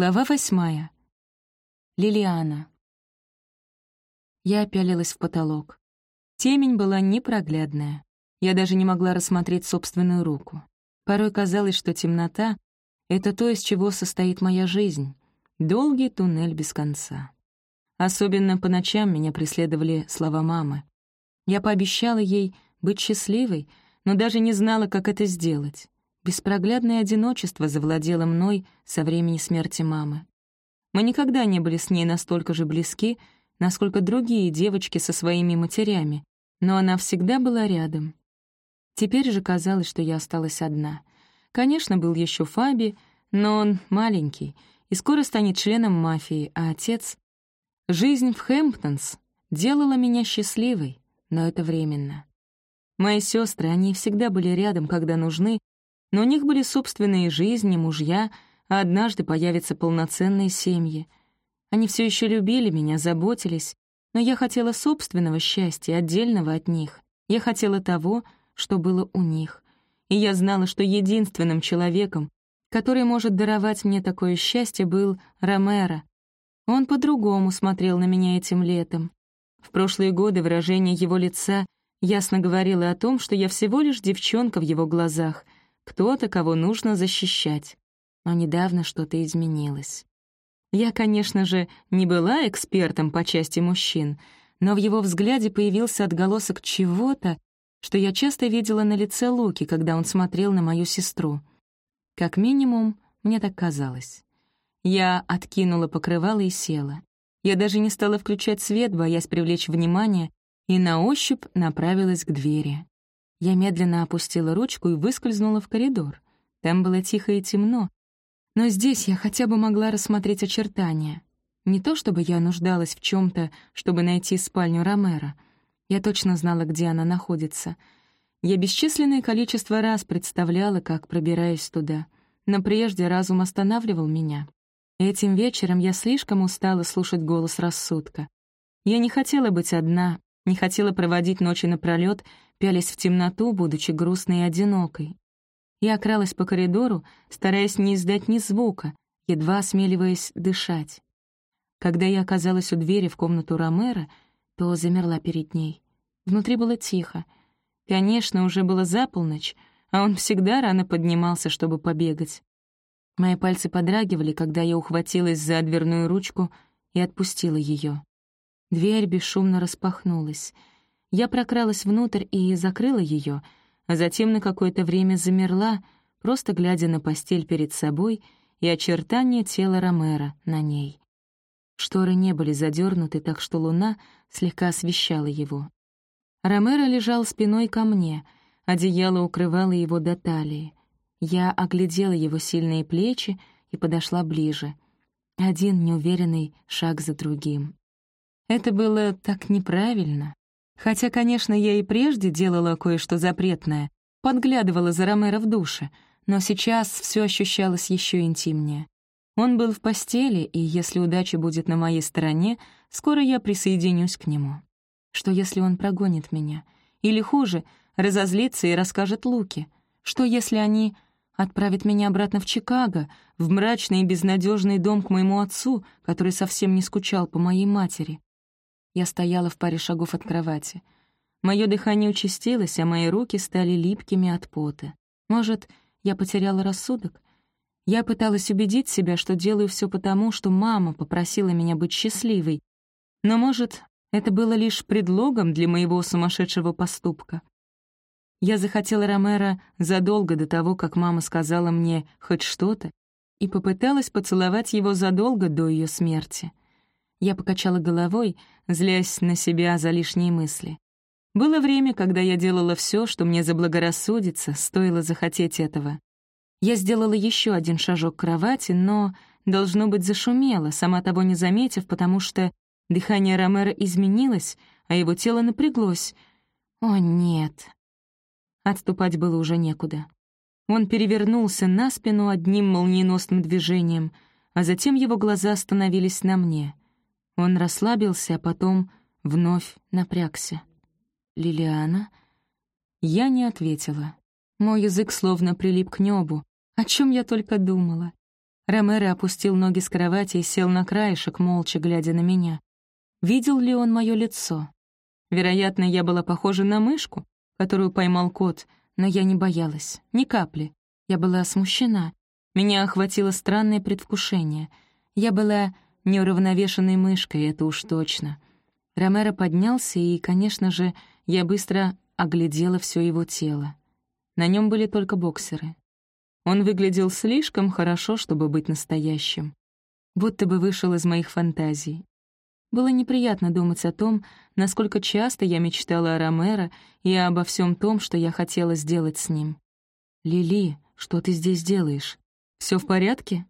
Глава восьмая. Лилиана. Я опялилась в потолок. Темень была непроглядная. Я даже не могла рассмотреть собственную руку. Порой казалось, что темнота — это то, из чего состоит моя жизнь. Долгий туннель без конца. Особенно по ночам меня преследовали слова мамы. Я пообещала ей быть счастливой, но даже не знала, как это сделать. Беспроглядное одиночество завладело мной со времени смерти мамы. Мы никогда не были с ней настолько же близки, насколько другие девочки со своими матерями, но она всегда была рядом. Теперь же казалось, что я осталась одна. Конечно, был еще Фаби, но он маленький и скоро станет членом мафии, а отец... Жизнь в Хэмптонс делала меня счастливой, но это временно. Мои сестры, они всегда были рядом, когда нужны, но у них были собственные жизни, мужья, а однажды появятся полноценные семьи. Они все еще любили меня, заботились, но я хотела собственного счастья, отдельного от них. Я хотела того, что было у них. И я знала, что единственным человеком, который может даровать мне такое счастье, был Ромеро. Он по-другому смотрел на меня этим летом. В прошлые годы выражение его лица ясно говорило о том, что я всего лишь девчонка в его глазах, кто-то, кого нужно защищать. Но недавно что-то изменилось. Я, конечно же, не была экспертом по части мужчин, но в его взгляде появился отголосок чего-то, что я часто видела на лице Луки, когда он смотрел на мою сестру. Как минимум, мне так казалось. Я откинула покрывало и села. Я даже не стала включать свет, боясь привлечь внимание, и на ощупь направилась к двери. Я медленно опустила ручку и выскользнула в коридор. Там было тихо и темно, но здесь я хотя бы могла рассмотреть очертания. Не то чтобы я нуждалась в чем то чтобы найти спальню Ромера. Я точно знала, где она находится. Я бесчисленное количество раз представляла, как пробираюсь туда. Но прежде разум останавливал меня. Этим вечером я слишком устала слушать голос рассудка. Я не хотела быть одна, не хотела проводить ночи напролёт, пялясь в темноту, будучи грустной и одинокой. Я окралась по коридору, стараясь не издать ни звука, едва осмеливаясь дышать. Когда я оказалась у двери в комнату Ромера, то замерла перед ней. Внутри было тихо. Конечно, уже было за полночь, а он всегда рано поднимался, чтобы побегать. Мои пальцы подрагивали, когда я ухватилась за дверную ручку и отпустила ее. Дверь бесшумно распахнулась. Я прокралась внутрь и закрыла ее, а затем на какое-то время замерла, просто глядя на постель перед собой и очертания тела Ромера на ней. Шторы не были задернуты, так что луна слегка освещала его. Ромеро лежал спиной ко мне, одеяло укрывало его до талии. Я оглядела его сильные плечи и подошла ближе. Один неуверенный шаг за другим. Это было так неправильно. Хотя, конечно, я и прежде делала кое-что запретное, подглядывала за Ромеро в душе, но сейчас все ощущалось еще интимнее. Он был в постели, и если удача будет на моей стороне, скоро я присоединюсь к нему. Что если он прогонит меня? Или хуже, разозлится и расскажет Луке? Что если они отправят меня обратно в Чикаго, в мрачный и безнадежный дом к моему отцу, который совсем не скучал по моей матери? Я стояла в паре шагов от кровати. Мое дыхание участилось, а мои руки стали липкими от пота. Может, я потеряла рассудок? Я пыталась убедить себя, что делаю все потому, что мама попросила меня быть счастливой. Но, может, это было лишь предлогом для моего сумасшедшего поступка. Я захотела Ромера задолго до того, как мама сказала мне хоть что-то, и попыталась поцеловать его задолго до ее смерти. Я покачала головой, злясь на себя за лишние мысли. Было время, когда я делала все, что мне заблагорассудится, стоило захотеть этого. Я сделала еще один шажок к кровати, но, должно быть, зашумела, сама того не заметив, потому что дыхание Ромера изменилось, а его тело напряглось. О, нет. Отступать было уже некуда. Он перевернулся на спину одним молниеносным движением, а затем его глаза остановились на мне. Он расслабился, а потом вновь напрягся. «Лилиана?» Я не ответила. Мой язык словно прилип к небу. О чем я только думала. Ромеро опустил ноги с кровати и сел на краешек, молча глядя на меня. Видел ли он мое лицо? Вероятно, я была похожа на мышку, которую поймал кот, но я не боялась, ни капли. Я была смущена. Меня охватило странное предвкушение. Я была неуравновешенной мышкой, это уж точно. Ромеро поднялся, и, конечно же, я быстро оглядела все его тело. На нем были только боксеры. Он выглядел слишком хорошо, чтобы быть настоящим. Будто бы вышел из моих фантазий. Было неприятно думать о том, насколько часто я мечтала о Ромеро и обо всем том, что я хотела сделать с ним. «Лили, что ты здесь делаешь? Все в порядке?»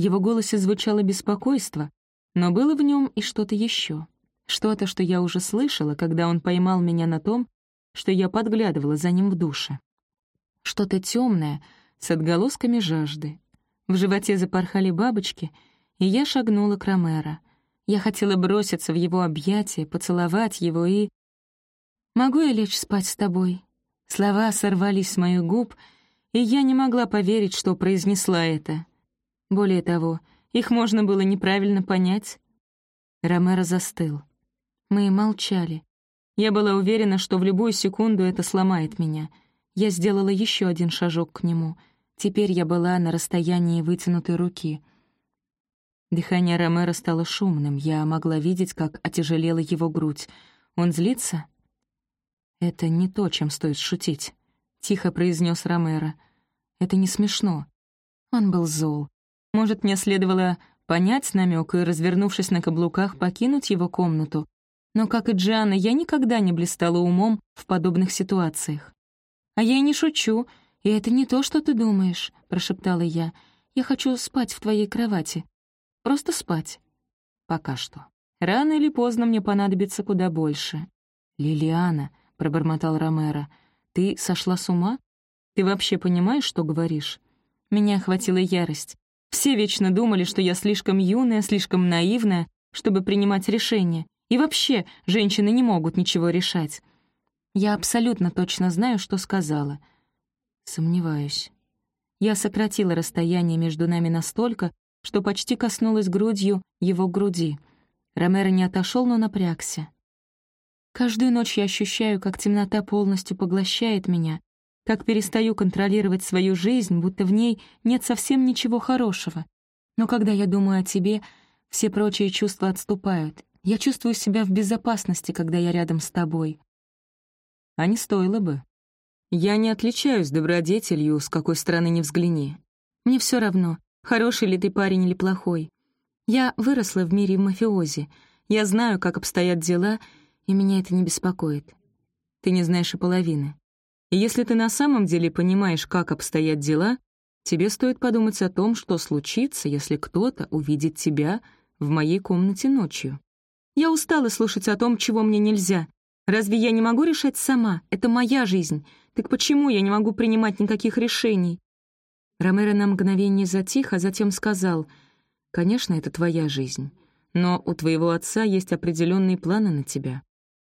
Его голосе звучало беспокойство, но было в нем и что-то еще. Что-то, что я уже слышала, когда он поймал меня на том, что я подглядывала за ним в душе. Что-то темное с отголосками жажды. В животе запорхали бабочки, и я шагнула к Ромеро — я хотела броситься в его объятия, поцеловать его и... «Могу я лечь спать с тобой?» Слова сорвались с моих губ, и я не могла поверить, что произнесла это. Более того, их можно было неправильно понять. Ромеро застыл. Мы молчали. Я была уверена, что в любую секунду это сломает меня. Я сделала еще один шажок к нему. Теперь я была на расстоянии вытянутой руки. Дыхание Ромеро стало шумным, я могла видеть, как отяжелела его грудь. Он злится? «Это не то, чем стоит шутить», — тихо произнес Ромеро. «Это не смешно». Он был зол. Может, мне следовало понять намек и, развернувшись на каблуках, покинуть его комнату. Но, как и Джиана, я никогда не блистала умом в подобных ситуациях. «А я и не шучу, и это не то, что ты думаешь», — прошептала я. «Я хочу спать в твоей кровати. Просто спать. Пока что. Рано или поздно мне понадобится куда больше. «Лилиана», — пробормотал Ромеро, — «ты сошла с ума? Ты вообще понимаешь, что говоришь?» Меня охватила ярость. Все вечно думали, что я слишком юная, слишком наивная, чтобы принимать решения. И вообще, женщины не могут ничего решать. Я абсолютно точно знаю, что сказала. Сомневаюсь. Я сократила расстояние между нами настолько, что почти коснулась грудью его груди. Ромеро не отошел, но напрягся. Каждую ночь я ощущаю, как темнота полностью поглощает меня, как перестаю контролировать свою жизнь, будто в ней нет совсем ничего хорошего. Но когда я думаю о тебе, все прочие чувства отступают. Я чувствую себя в безопасности, когда я рядом с тобой. А не стоило бы. Я не отличаюсь добродетелью, с какой стороны ни взгляни. Мне все равно, хороший ли ты парень или плохой. Я выросла в мире мафиози. Я знаю, как обстоят дела, и меня это не беспокоит. Ты не знаешь и половины. Если ты на самом деле понимаешь, как обстоят дела, тебе стоит подумать о том, что случится, если кто-то увидит тебя в моей комнате ночью. Я устала слушать о том, чего мне нельзя. Разве я не могу решать сама? Это моя жизнь. Так почему я не могу принимать никаких решений? Ромеро на мгновение затих, а затем сказал, «Конечно, это твоя жизнь, но у твоего отца есть определенные планы на тебя.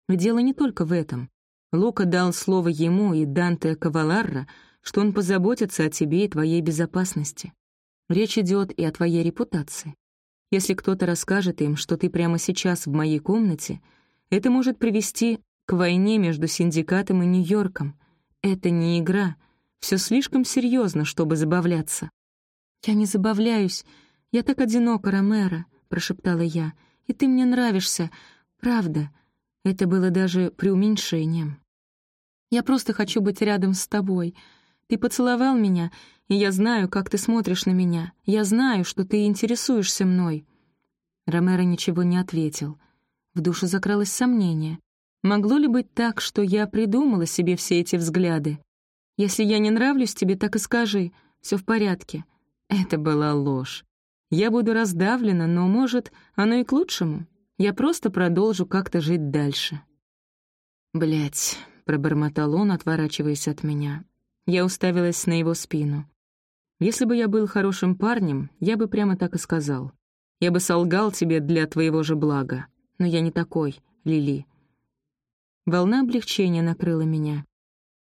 Дело не только в этом. Лука дал слово ему и Данте Каваларра, что он позаботится о тебе и твоей безопасности. Речь идет и о твоей репутации. Если кто-то расскажет им, что ты прямо сейчас в моей комнате, это может привести к войне между синдикатом и Нью-Йорком. Это не игра, все слишком серьезно, чтобы забавляться. «Я не забавляюсь. Я так одинока, Ромеро», — прошептала я. «И ты мне нравишься. Правда». Это было даже преуменьшением. «Я просто хочу быть рядом с тобой. Ты поцеловал меня, и я знаю, как ты смотришь на меня. Я знаю, что ты интересуешься мной». Ромеро ничего не ответил. В душу закралось сомнение. Могло ли быть так, что я придумала себе все эти взгляды? Если я не нравлюсь тебе, так и скажи. Все в порядке». Это была ложь. Я буду раздавлена, но, может, оно и к лучшему. Я просто продолжу как-то жить дальше. Блять, пробормотал он, отворачиваясь от меня. Я уставилась на его спину. Если бы я был хорошим парнем, я бы прямо так и сказал. Я бы солгал тебе для твоего же блага. Но я не такой, Лили. Волна облегчения накрыла меня.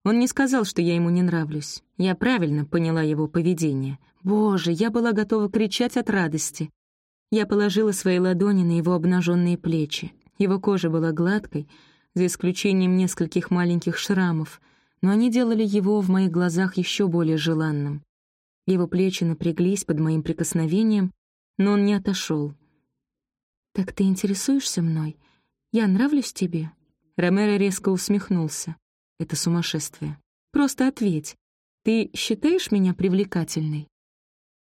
Он не сказал, что я ему не нравлюсь. Я правильно поняла его поведение. Боже, я была готова кричать от радости. Я положила свои ладони на его обнаженные плечи. Его кожа была гладкой, за исключением нескольких маленьких шрамов, но они делали его в моих глазах еще более желанным. Его плечи напряглись под моим прикосновением, но он не отошел. «Так ты интересуешься мной? Я нравлюсь тебе?» Ромеро резко усмехнулся. «Это сумасшествие. Просто ответь. Ты считаешь меня привлекательной?»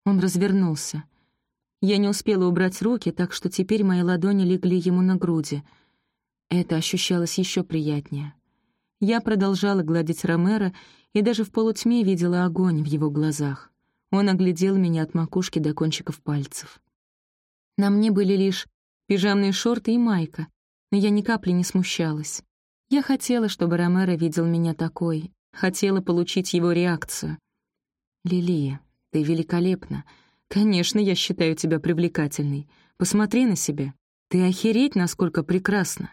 Он развернулся. Я не успела убрать руки, так что теперь мои ладони легли ему на груди. Это ощущалось еще приятнее. Я продолжала гладить Ромера и даже в полутьме видела огонь в его глазах. Он оглядел меня от макушки до кончиков пальцев. На мне были лишь пижамные шорты и майка, но я ни капли не смущалась. Я хотела, чтобы Ромеро видел меня такой, хотела получить его реакцию. «Лилия, ты великолепна. Конечно, я считаю тебя привлекательной. Посмотри на себя. Ты охереть, насколько прекрасна».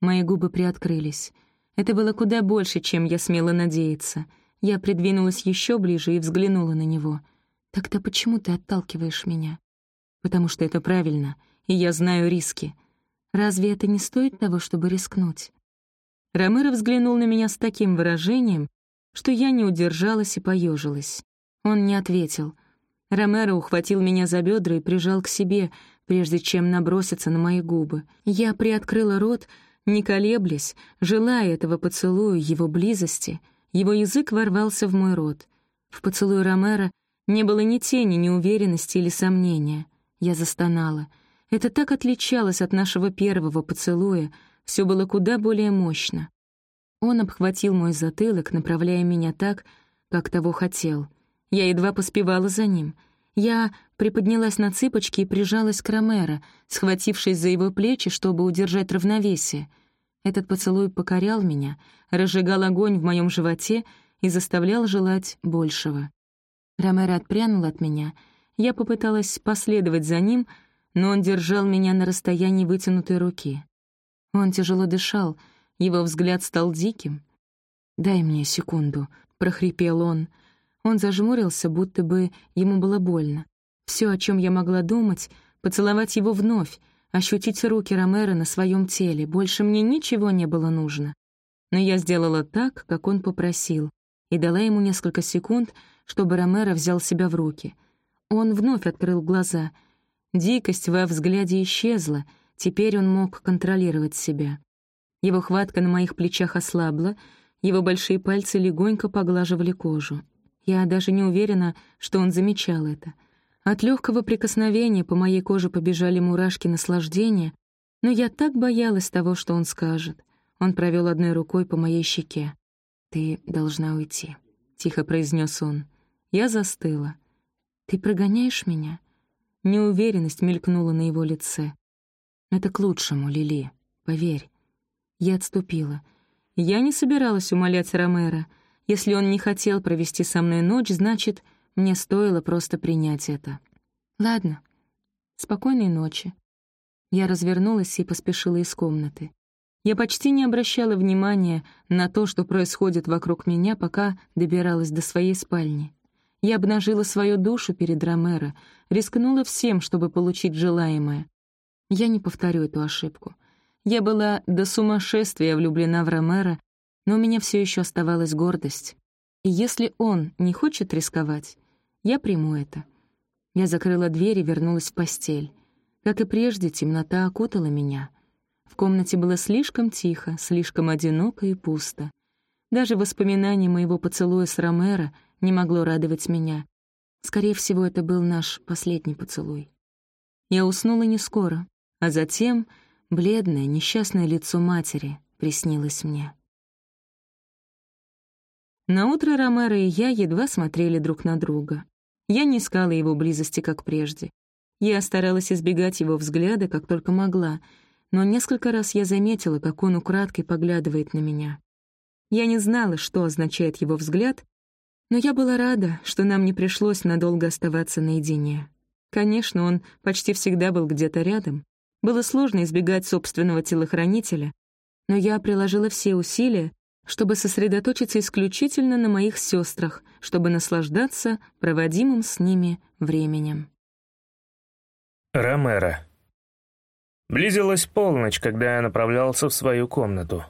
Мои губы приоткрылись. Это было куда больше, чем я смела надеяться. Я придвинулась еще ближе и взглянула на него. «Тогда почему ты отталкиваешь меня?» «Потому что это правильно, и я знаю риски. Разве это не стоит того, чтобы рискнуть?» Ромеро взглянул на меня с таким выражением, что я не удержалась и поежилась. Он не ответил. Ромеро ухватил меня за бедра и прижал к себе, прежде чем наброситься на мои губы. Я приоткрыла рот, не колеблясь, желая этого поцелуя, его близости. Его язык ворвался в мой рот. В поцелуе Ромеро не было ни тени неуверенности или сомнения. Я застонала. Это так отличалось от нашего первого поцелуя — все было куда более мощно. Он обхватил мой затылок, направляя меня так, как того хотел. Я едва поспевала за ним. Я приподнялась на цыпочки и прижалась к Ромеро, схватившись за его плечи, чтобы удержать равновесие. Этот поцелуй покорял меня, разжигал огонь в моем животе и заставлял желать большего. Ромеро отпрянул от меня. Я попыталась последовать за ним, но он держал меня на расстоянии вытянутой руки. Он тяжело дышал, его взгляд стал диким. «Дай мне секунду», — прохрипел он. Он зажмурился, будто бы ему было больно. Все, о чем я могла думать, поцеловать его вновь, ощутить руки Ромеро на своем теле. Больше мне ничего не было нужно. Но я сделала так, как он попросил, и дала ему несколько секунд, чтобы Ромеро взял себя в руки. Он вновь открыл глаза. Дикость во взгляде исчезла — Теперь он мог контролировать себя. Его хватка на моих плечах ослабла, его большие пальцы легонько поглаживали кожу. Я даже не уверена, что он замечал это. От легкого прикосновения по моей коже побежали мурашки наслаждения, но я так боялась того, что он скажет. Он провел одной рукой по моей щеке. «Ты должна уйти», — тихо произнес он. Я застыла. «Ты прогоняешь меня?» Неуверенность мелькнула на его лице. Это к лучшему, Лили, поверь. Я отступила. Я не собиралась умолять Ромера. Если он не хотел провести со мной ночь, значит, мне стоило просто принять это. Ладно. Спокойной ночи. Я развернулась и поспешила из комнаты. Я почти не обращала внимания на то, что происходит вокруг меня, пока добиралась до своей спальни. Я обнажила свою душу перед Ромеро, рискнула всем, чтобы получить желаемое. Я не повторю эту ошибку. Я была до сумасшествия влюблена в Ромера, но у меня все еще оставалась гордость. И если он не хочет рисковать, я приму это. Я закрыла дверь и вернулась в постель. Как и прежде, темнота окутала меня. В комнате было слишком тихо, слишком одиноко и пусто. Даже воспоминание моего поцелуя с Ромеро не могло радовать меня. Скорее всего, это был наш последний поцелуй. Я уснула не скоро. А затем бледное, несчастное лицо матери приснилось мне. Наутро Ромеро и я едва смотрели друг на друга. Я не искала его близости, как прежде. Я старалась избегать его взгляда, как только могла, но несколько раз я заметила, как он украдкой поглядывает на меня. Я не знала, что означает его взгляд, но я была рада, что нам не пришлось надолго оставаться наедине. Конечно, он почти всегда был где-то рядом, было сложно избегать собственного телохранителя, но я приложила все усилия, чтобы сосредоточиться исключительно на моих сестрах, чтобы наслаждаться проводимым с ними временем. Ромеро. Близилась полночь, когда я направлялся в свою комнату.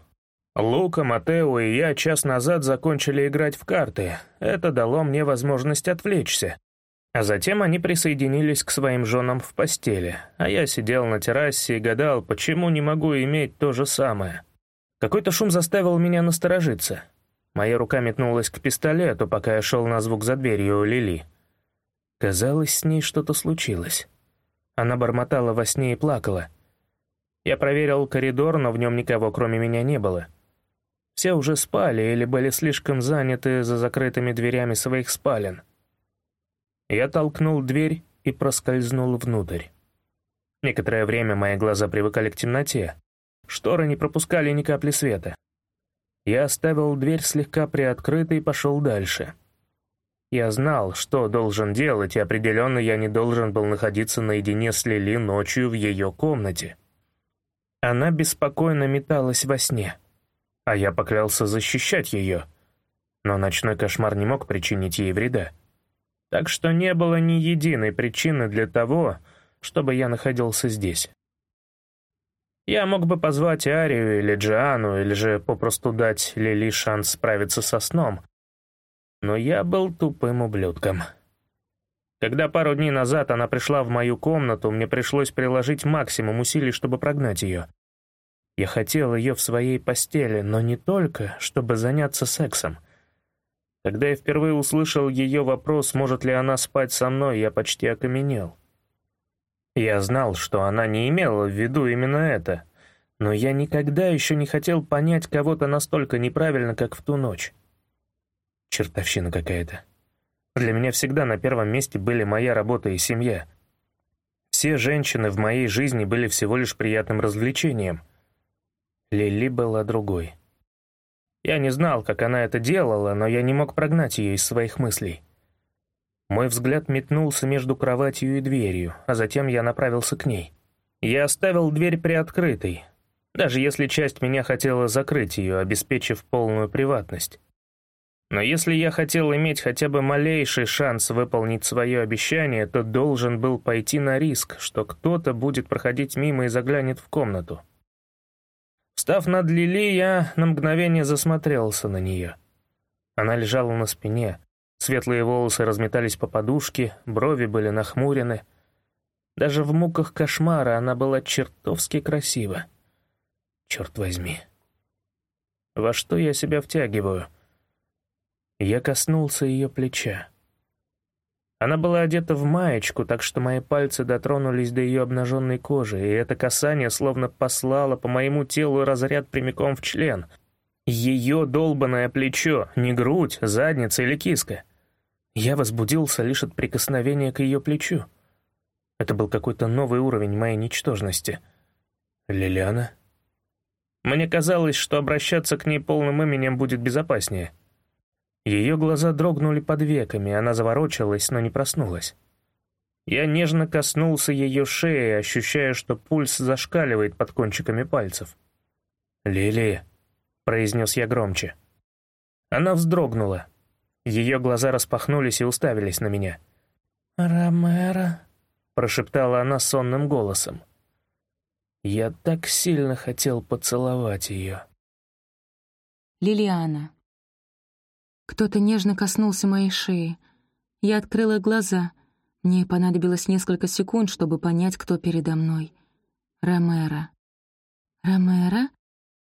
Лука, Матео и я час назад закончили играть в карты. Это дало мне возможность отвлечься. А затем они присоединились к своим женам в постели, а я сидел на террасе и гадал, почему не могу иметь то же самое. Какой-то шум заставил меня насторожиться. Моя рука метнулась к пистолету, пока я шел на звук за дверью у Лили. Казалось, с ней что-то случилось. Она бормотала во сне и плакала. Я проверил коридор, но в нем никого, кроме меня, не было. Все уже спали или были слишком заняты за закрытыми дверями своих спален. Я толкнул дверь и проскользнул внутрь. Некоторое время мои глаза привыкали к темноте. Шторы не пропускали ни капли света. Я оставил дверь слегка приоткрытой и пошел дальше. Я знал, что должен делать, и определенно я не должен был находиться наедине с Лили ночью в ее комнате. Она беспокойно металась во сне, а я поклялся защищать ее. Но ночной кошмар не мог причинить ей вреда так что не было ни единой причины для того, чтобы я находился здесь. Я мог бы позвать Арию или Джиану, или же попросту дать Лили шанс справиться со сном, но я был тупым ублюдком. Когда пару дней назад она пришла в мою комнату, мне пришлось приложить максимум усилий, чтобы прогнать ее. Я хотел ее в своей постели, но не только, чтобы заняться сексом. Когда я впервые услышал ее вопрос, может ли она спать со мной, я почти окаменел. Я знал, что она не имела в виду именно это, но я никогда еще не хотел понять кого-то настолько неправильно, как в ту ночь. Чертовщина какая-то. Для меня всегда на первом месте были моя работа и семья. Все женщины в моей жизни были всего лишь приятным развлечением. Лили была другой. Я не знал, как она это делала, но я не мог прогнать ее из своих мыслей. Мой взгляд метнулся между кроватью и дверью, а затем я направился к ней. Я оставил дверь приоткрытой, даже если часть меня хотела закрыть ее, обеспечив полную приватность. Но если я хотел иметь хотя бы малейший шанс выполнить свое обещание, то должен был пойти на риск, что кто-то будет проходить мимо и заглянет в комнату. Встав над Лили, я на мгновение засмотрелся на нее. Она лежала на спине, светлые волосы разметались по подушке, брови были нахмурены. Даже в муках кошмара она была чертовски красива. Черт возьми. Во что я себя втягиваю? Я коснулся ее плеча. Она была одета в маечку, так что мои пальцы дотронулись до ее обнаженной кожи, и это касание словно послало по моему телу разряд прямиком в член. Ее долбанное плечо, не грудь, задница или киска. Я возбудился лишь от прикосновения к ее плечу. Это был какой-то новый уровень моей ничтожности. Лилиана? Мне казалось, что обращаться к ней полным именем будет безопаснее. Ее глаза дрогнули под веками, она заворочилась, но не проснулась. Я нежно коснулся ее шеи, ощущая, что пульс зашкаливает под кончиками пальцев. «Лили», — произнес я громче. Она вздрогнула. Ее глаза распахнулись и уставились на меня. «Ромеро», — прошептала она сонным голосом. Я так сильно хотел поцеловать ее. Лилиана. Кто-то нежно коснулся моей шеи. Я открыла глаза. Мне понадобилось несколько секунд, чтобы понять, кто передо мной. Ромеро. Ромеро?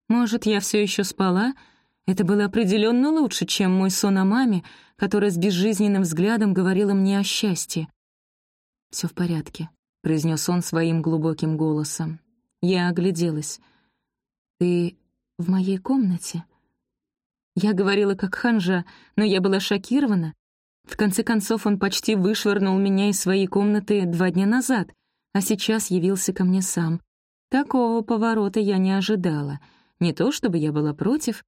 Может, я все еще спала? Это было определенно лучше, чем мой сон о маме, которая с безжизненным взглядом говорила мне о счастье. Все в порядке», — произнес он своим глубоким голосом. Я огляделась. «Ты в моей комнате?» Я говорила как ханжа, но я была шокирована. В конце концов, он почти вышвырнул меня из своей комнаты два дня назад, а сейчас явился ко мне сам. Такого поворота я не ожидала. Не то чтобы я была против.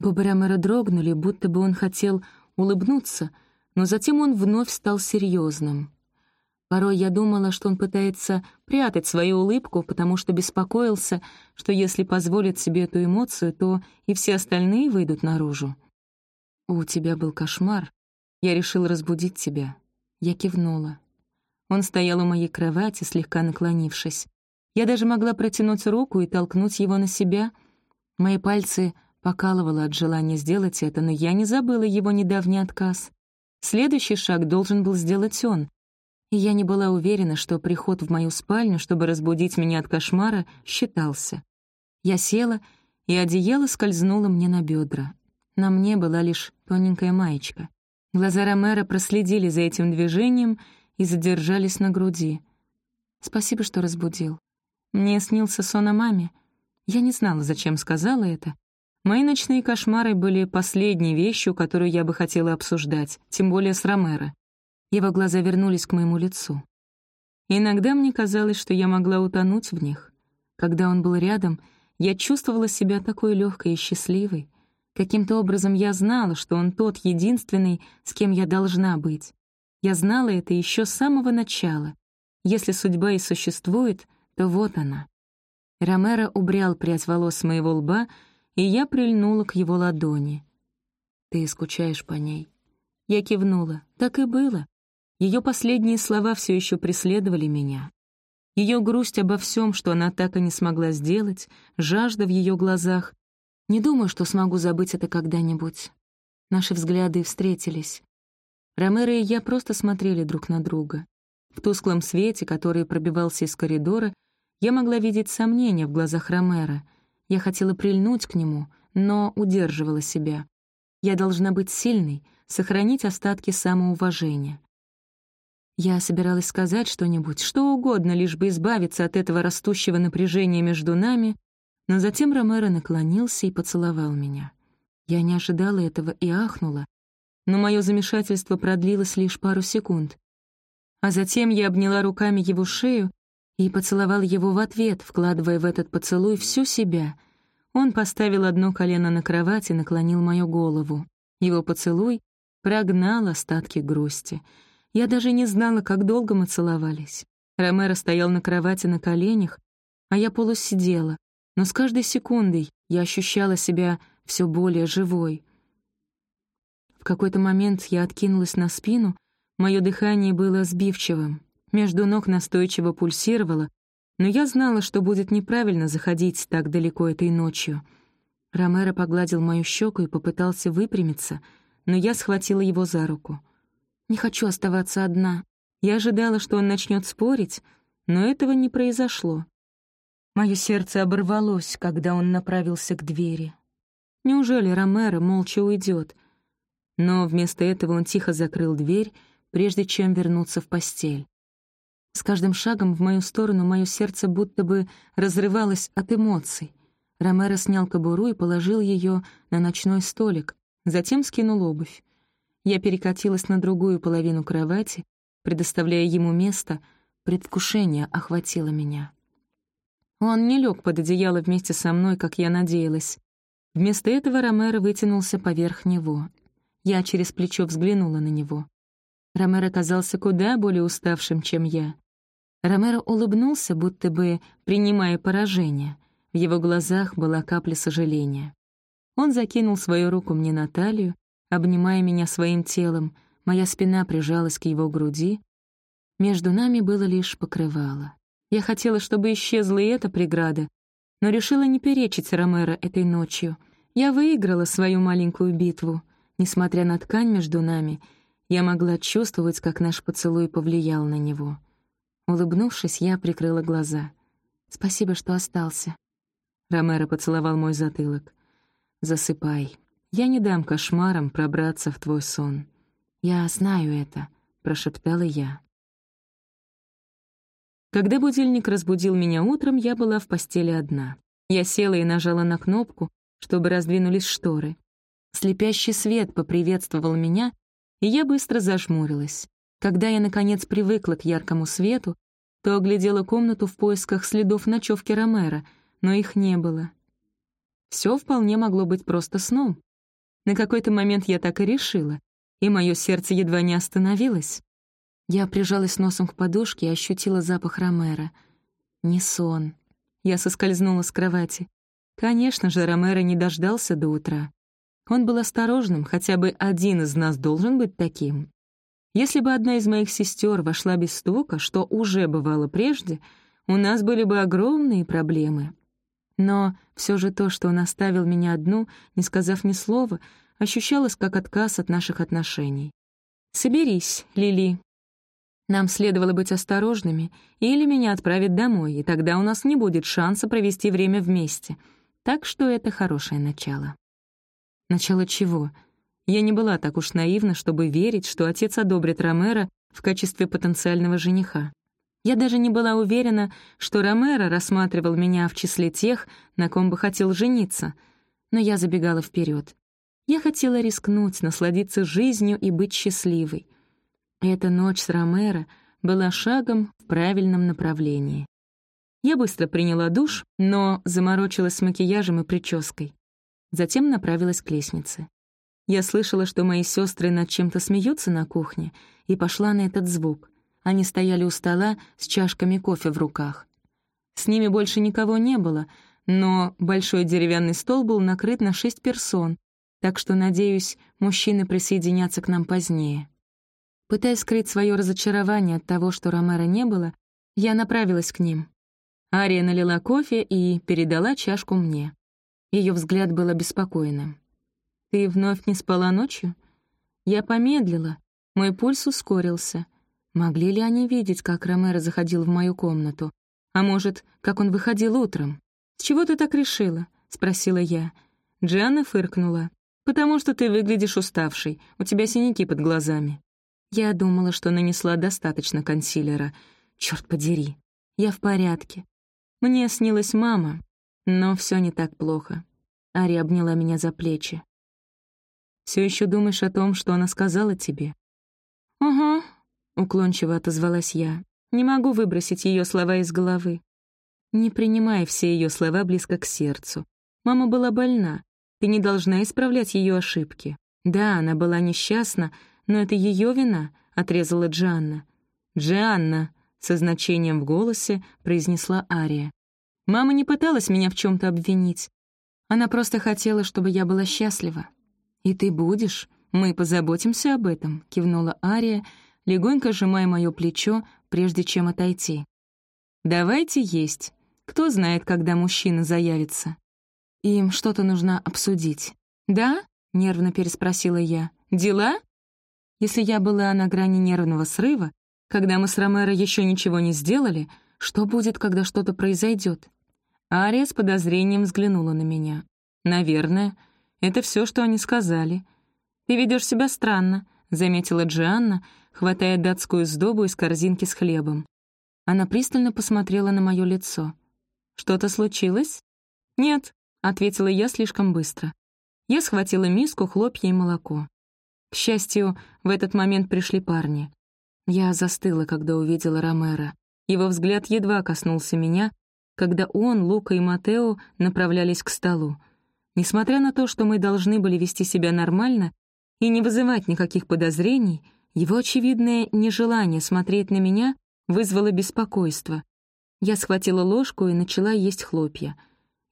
Губы Ромеро дрогнули, будто бы он хотел улыбнуться, но затем он вновь стал серьезным. Порой я думала, что он пытается прятать свою улыбку, потому что беспокоился, что если позволит себе эту эмоцию, то и все остальные выйдут наружу. «У тебя был кошмар. Я решил разбудить тебя». Я кивнула. Он стоял у моей кровати, слегка наклонившись. Я даже могла протянуть руку и толкнуть его на себя. Мои пальцы покалывало от желания сделать это, но я не забыла его недавний отказ. Следующий шаг должен был сделать он, и я не была уверена, что приход в мою спальню, чтобы разбудить меня от кошмара, считался. Я села, и одеяло скользнуло мне на бедра. На мне была лишь тоненькая маечка. Глаза Ромера проследили за этим движением и задержались на груди. «Спасибо, что разбудил. Мне снился сон о маме. Я не знала, зачем сказала это. Мои ночные кошмары были последней вещью, которую я бы хотела обсуждать, тем более с Ромеро. Его глаза вернулись к моему лицу. Иногда мне казалось, что я могла утонуть в них. Когда он был рядом, я чувствовала себя такой легкой и счастливой. Каким-то образом я знала, что он тот единственный, с кем я должна быть. Я знала это еще с самого начала. Если судьба и существует, то вот она. Ромеро убрал прядь волос с моего лба, и я прильнула к его ладони. «Ты скучаешь по ней?» Я кивнула. Так и было. Ее последние слова все еще преследовали меня. Ее грусть обо всем, что она так и не смогла сделать, жажда в ее глазах. Не думаю, что смогу забыть это когда-нибудь. Наши взгляды встретились. Ромеро и я просто смотрели друг на друга. В тусклом свете, который пробивался из коридора, я могла видеть сомнения в глазах Ромеро. Я хотела прильнуть к нему, но удерживала себя. Я должна быть сильной, сохранить остатки самоуважения. Я собиралась сказать что-нибудь, что угодно, лишь бы избавиться от этого растущего напряжения между нами, но затем Ромеро наклонился и поцеловал меня. Я не ожидала этого и ахнула, но мое замешательство продлилось лишь пару секунд. А затем я обняла руками его шею и поцеловал его в ответ, вкладывая в этот поцелуй всю себя. Он поставил одно колено на кровать и наклонил мою голову. Его поцелуй прогнал остатки грусти — я даже не знала, как долго мы целовались. Ромеро стоял на кровати на коленях, а я полусидела, но с каждой секундой я ощущала себя все более живой. В какой-то момент я откинулась на спину, мое дыхание было сбивчивым, между ног настойчиво пульсировало, но я знала, что будет неправильно заходить так далеко этой ночью. Ромеро погладил мою щеку и попытался выпрямиться, но я схватила его за руку — не хочу оставаться одна. Я ожидала, что он начнет спорить, но этого не произошло. Мое сердце оборвалось, когда он направился к двери. Неужели Ромеро молча уйдет? Но вместо этого он тихо закрыл дверь, прежде чем вернуться в постель. С каждым шагом в мою сторону мое сердце будто бы разрывалось от эмоций. Ромеро снял кобуру и положил ее на ночной столик, затем скинул обувь. Я перекатилась на другую половину кровати, предоставляя ему место, предвкушение охватило меня. Он не лег под одеяло вместе со мной, как я надеялась. Вместо этого Ромеро вытянулся поверх него. Я через плечо взглянула на него. Ромеро казался куда более уставшим, чем я. Ромеро улыбнулся, будто бы принимая поражение. В его глазах была капля сожаления. Он закинул свою руку мне на талию, обнимая меня своим телом, моя спина прижалась к его груди. Между нами было лишь покрывало. Я хотела, чтобы исчезла и эта преграда, но решила не перечить Ромеро этой ночью. Я выиграла свою маленькую битву. Несмотря на ткань между нами, я могла чувствовать, как наш поцелуй повлиял на него. Улыбнувшись, я прикрыла глаза. «Спасибо, что остался». Ромеро поцеловал мой затылок. «Засыпай. Я не дам кошмарам пробраться в твой сон. Я знаю это, прошептала я. Когда будильник разбудил меня утром, я была в постели одна. Я села и нажала на кнопку, чтобы раздвинулись шторы. Слепящий свет поприветствовал меня, и я быстро зажмурилась. Когда я, наконец, привыкла к яркому свету, то оглядела комнату в поисках следов ночевки Ромера, но их не было. Все вполне могло быть просто сном. На какой-то момент я так и решила, и мое сердце едва не остановилось. Я прижалась носом к подушке и ощутила запах Ромера. Не сон. Я соскользнула с кровати. Конечно же, Ромеро не дождался до утра. Он был осторожным, хотя бы один из нас должен быть таким. Если бы одна из моих сестер вошла без стука, что уже бывало прежде, у нас были бы огромные проблемы. Но все же то, что он оставил меня одну, не сказав ни слова, ощущалось как отказ от наших отношений. «Соберись, Лили», нам следовало быть осторожными, или меня отправят домой, и тогда у нас не будет шанса провести время вместе. Так что это хорошее начало. Начало чего? Я не была так уж наивна, чтобы верить, что отец одобрит Ромера в качестве потенциального жениха. Я даже не была уверена, что Ромеро рассматривал меня в числе тех, на ком бы хотел жениться. Но я забегала вперед. Я хотела рискнуть, насладиться жизнью и быть счастливой. Эта ночь с Ромеро была шагом в правильном направлении. Я быстро приняла душ, но заморочилась с макияжем и прической. Затем направилась к лестнице. Я слышала, что мои сестры над чем-то смеются на кухне, и пошла на этот звук. Они стояли у стола с чашками кофе в руках. С ними больше никого не было, но большой деревянный стол был накрыт на шесть персон, так что, надеюсь, мужчины присоединятся к нам позднее. Пытаясь скрыть свое разочарование от того, что Ромера не было, я направилась к ним. Ария налила кофе и передала чашку мне. Ее взгляд был обеспокоенным. «Ты вновь не спала ночью?» Я помедлила, мой пульс ускорился. Могли ли они видеть, как Ромеро заходил в мою комнату? А может, как он выходил утром? «С чего ты так решила?» — спросила я. Джианна фыркнула. «Потому что ты выглядишь уставшей, у тебя синяки под глазами». Я думала, что нанесла достаточно консилера. Черт подери, я в порядке. Мне снилась мама, но все не так плохо. Ари обняла меня за плечи. Все еще думаешь о том, что она сказала тебе?» «Угу», — уклончиво отозвалась я. «Не могу выбросить ее слова из головы. Не принимай все ее слова близко к сердцу. Мама была больна. Ты не должна исправлять ее ошибки. Да, она была несчастна, но это ее вина», — отрезала Джанна. «Джанна», — со значением в голосе произнесла Ария. «Мама не пыталась меня в чем то обвинить. Она просто хотела, чтобы я была счастлива». «И ты будешь. Мы позаботимся об этом», — кивнула Ария, легонько сжимая мое плечо, прежде чем отойти. «Давайте есть. Кто знает, когда мужчина заявится?» «Им что-то нужно обсудить». «Да?» — нервно переспросила я. «Дела?» Если я была на грани нервного срыва, когда мы с Ромеро еще ничего не сделали, что будет, когда что-то произойдет? Ария с подозрением взглянула на меня. «Наверное. Это все, что они сказали. Ты ведешь себя странно», — заметила Джианна, хватая датскую сдобу из корзинки с хлебом. Она пристально посмотрела на мое лицо. «Что-то случилось?» «Нет», — ответила я слишком быстро. Я схватила миску, хлопья и молоко. К счастью, в этот момент пришли парни. Я застыла, когда увидела Ромера. Его взгляд едва коснулся меня, когда он, Лука и Матео направлялись к столу. Несмотря на то, что мы должны были вести себя нормально и не вызывать никаких подозрений, его очевидное нежелание смотреть на меня вызвало беспокойство. Я схватила ложку и начала есть хлопья.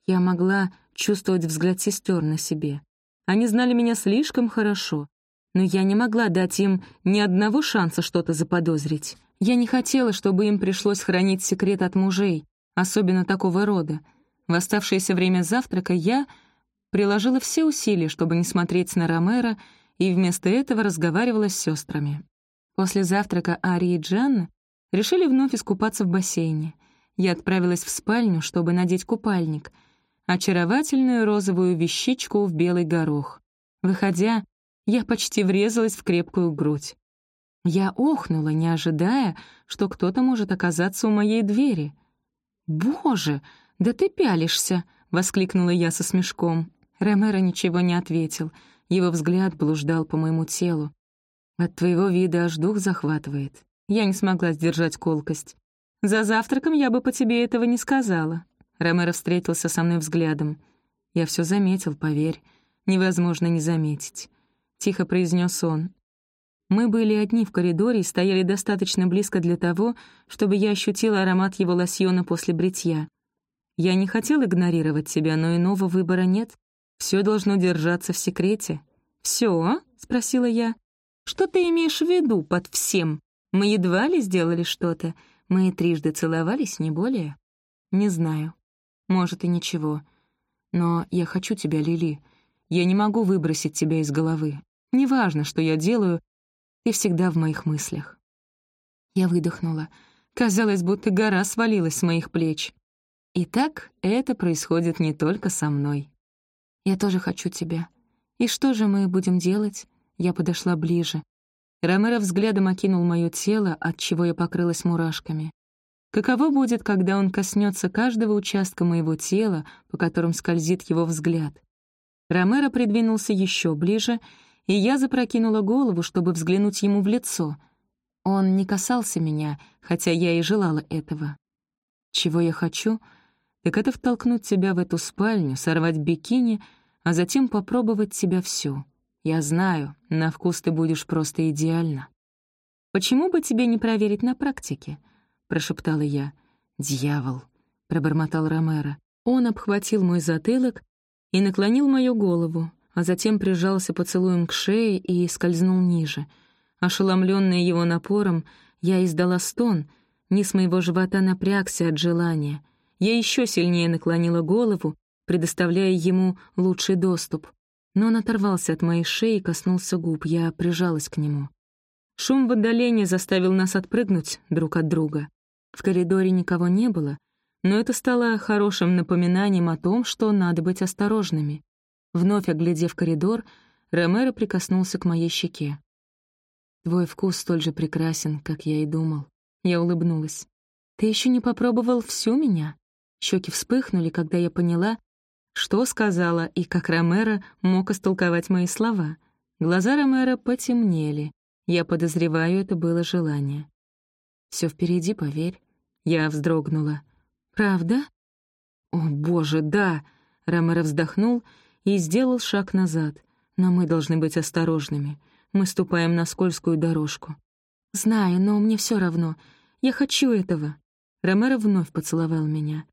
Я могла чувствовать взгляд сестер на себе. Они знали меня слишком хорошо, но я не могла дать им ни одного шанса что-то заподозрить. Я не хотела, чтобы им пришлось хранить секрет от мужей, особенно такого рода. В оставшееся время завтрака я приложила все усилия, чтобы не смотреть на Ромера, и вместо этого разговаривала с сестрами. После завтрака Ари и Джанна решили вновь искупаться в бассейне. Я отправилась в спальню, чтобы надеть купальник, очаровательную розовую вещичку в белый горох. Выходя, я почти врезалась в крепкую грудь. Я охнула, не ожидая, что кто-то может оказаться у моей двери. «Боже, да ты пялишься!» — воскликнула я со смешком. Ромеро ничего не ответил. Его взгляд блуждал по моему телу. «От твоего вида аж дух захватывает». Я не смогла сдержать колкость. «За завтраком я бы по тебе этого не сказала». Ромеро встретился со мной взглядом. «Я все заметил, поверь. Невозможно не заметить тихо произнес он. Мы были одни в коридоре и стояли достаточно близко для того, чтобы я ощутила аромат его лосьона после бритья. Я не хотел игнорировать тебя, но иного выбора нет. Все должно держаться в секрете. Все? спросила я. «Что ты имеешь в виду под всем? Мы едва ли сделали что-то. Мы трижды целовались, не более?» «Не знаю. Может, и ничего. Но я хочу тебя, Лили. Я не могу выбросить тебя из головы. Неважно, что я делаю, ты всегда в моих мыслях». Я выдохнула. Казалось, будто гора свалилась с моих плеч. И так это происходит не только со мной. Я тоже хочу тебя. И что же мы будем делать? Я подошла ближе. Ромеро взглядом окинул мое тело, от чего я покрылась мурашками. Каково будет, когда он коснется каждого участка моего тела, по которым скользит его взгляд? Ромеро придвинулся еще ближе, и я запрокинула голову, чтобы взглянуть ему в лицо. Он не касался меня, хотя я и желала этого. Чего я хочу? Так это втолкнуть тебя в эту спальню, сорвать бикини, а затем попробовать тебя всю. Я знаю, на вкус ты будешь просто идеально. Почему бы тебе не проверить на практике? прошептала я. «Дьявол!» — пробормотал Ромеро. Он обхватил мой затылок и наклонил мою голову, а затем прижался поцелуем к шее и скользнул ниже. Ошеломленная его напором, я издала стон, низ моего живота напрягся от желания. Я еще сильнее наклонила голову, предоставляя ему лучший доступ но он оторвался от моей шеи и коснулся губ, я прижалась к нему. Шум в отдалении заставил нас отпрыгнуть друг от друга. В коридоре никого не было, но это стало хорошим напоминанием о том, что надо быть осторожными. Вновь оглядев коридор, Ромеро прикоснулся к моей щеке. «Твой вкус столь же прекрасен, как я и думал». Я улыбнулась. «Ты еще не попробовал всю меня?» Щеки вспыхнули, когда я поняла, что сказала и как Ромеро мог истолковать мои слова. Глаза Ромеро потемнели. Я подозреваю, это было желание. Все впереди, поверь». Я вздрогнула. «Правда?» «О, боже, да!» Ромеро вздохнул и сделал шаг назад. «Но мы должны быть осторожными. Мы ступаем на скользкую дорожку». «Знаю, но мне все равно. Я хочу этого». Ромеро вновь поцеловал меня.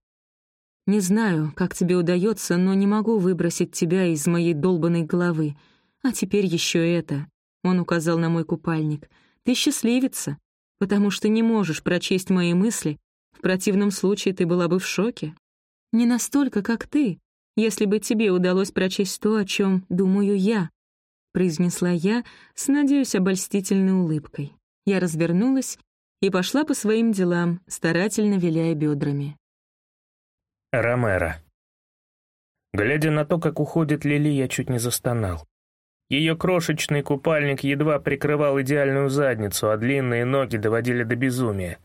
Не знаю, как тебе удается, но не могу выбросить тебя из моей долбанной головы. А теперь еще это. Он указал на мой купальник. Ты счастливица, потому что не можешь прочесть мои мысли. В противном случае ты была бы в шоке. Не настолько, как ты, если бы тебе удалось прочесть то, о чем думаю я, произнесла я с, надеюсь, обольстительной улыбкой. Я развернулась и пошла по своим делам, старательно виляя бедрами. Ромеро. Глядя на то, как уходит Лили, я чуть не застонал. Ее крошечный купальник едва прикрывал идеальную задницу, а длинные ноги доводили до безумия.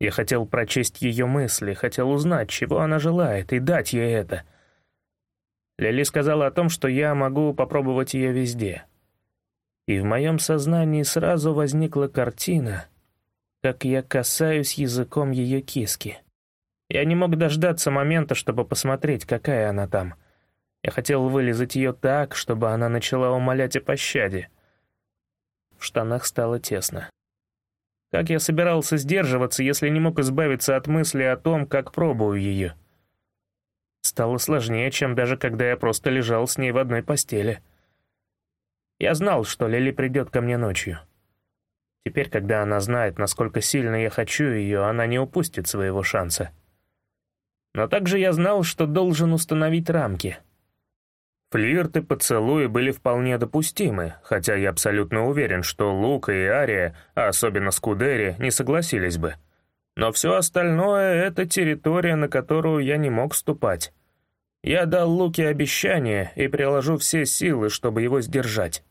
Я хотел прочесть ее мысли, хотел узнать, чего она желает, и дать ей это. Лили сказала о том, что я могу попробовать ее везде. И в моем сознании сразу возникла картина, как я касаюсь языком ее киски. Я не мог дождаться момента, чтобы посмотреть, какая она там. Я хотел вылезать ее так, чтобы она начала умолять о пощаде. В штанах стало тесно. Как я собирался сдерживаться, если не мог избавиться от мысли о том, как пробую ее? Стало сложнее, чем даже когда я просто лежал с ней в одной постели. Я знал, что Лили придет ко мне ночью. Теперь, когда она знает, насколько сильно я хочу ее, она не упустит своего шанса. Но также я знал, что должен установить рамки. Флирты, поцелуи были вполне допустимы, хотя я абсолютно уверен, что Лука и Ария, а особенно Скудери, не согласились бы. Но все остальное — это территория, на которую я не мог ступать. Я дал Луке обещание и приложу все силы, чтобы его сдержать.